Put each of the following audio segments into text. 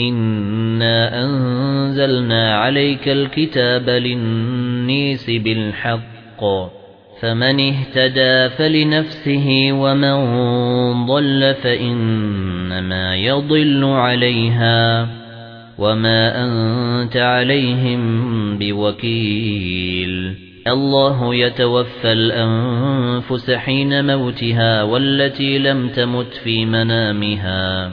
إِنَّا أَنزَلْنَا عَلَيْكَ الْكِتَابَ لِلنَّاسِ بِالْحَقِّ فَمَنِ اهْتَدَى فَلِنَفْسِهِ وَمَن ضَلَّ فَإِنَّمَا يَضِلُّ عَلَيْهَا وَمَا أَنْتَ عَلَيْهِمْ بِوَكِيلٍ الله يتوفى الأنفس حين موتها والتي لم تمت في منامها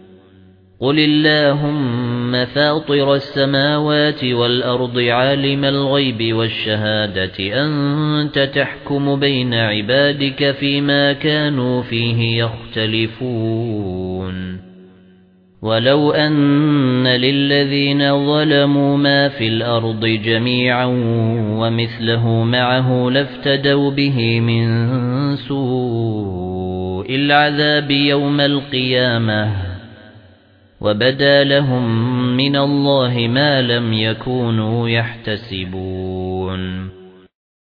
قُلِ اللَّهُمَّ فَاطِرَ السَّمَاوَاتِ وَالْأَرْضِ عَالِمَ الْغَيْبِ وَالشَّهَادَةِ أَنْتَ تَحْكُمُ بَيْنَ عِبَادِكَ فِيمَا كَانُوا فِيهِ يَخْتَلِفُونَ. وَلَوْ أَنَّ لِلَّذِينَ ظَلَمُوا مَا فِي الْأَرْضِ جَمِيعًا وَمِثْلَهُ مَعَهُ لَافْتَدَوْا بِهِ مِنْ سُوءِ الْعَذَابِ يَوْمَ الْقِيَامَةِ. وَبَدَا لَهُم مِّنَ اللَّهِ مَا لَمْ يَكُونُوا يَحْتَسِبُونَ